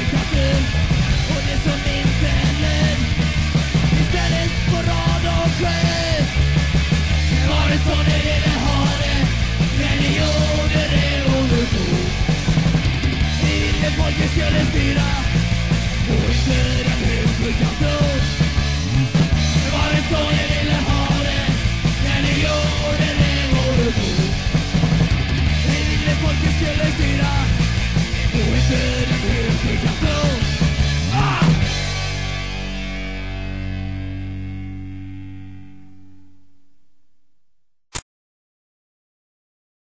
sitt och det som inte är istället på rad och skämt. Det var det så ni ville ha det, men ni gjorde revolution. Ni ville folket skulle styra och inte den.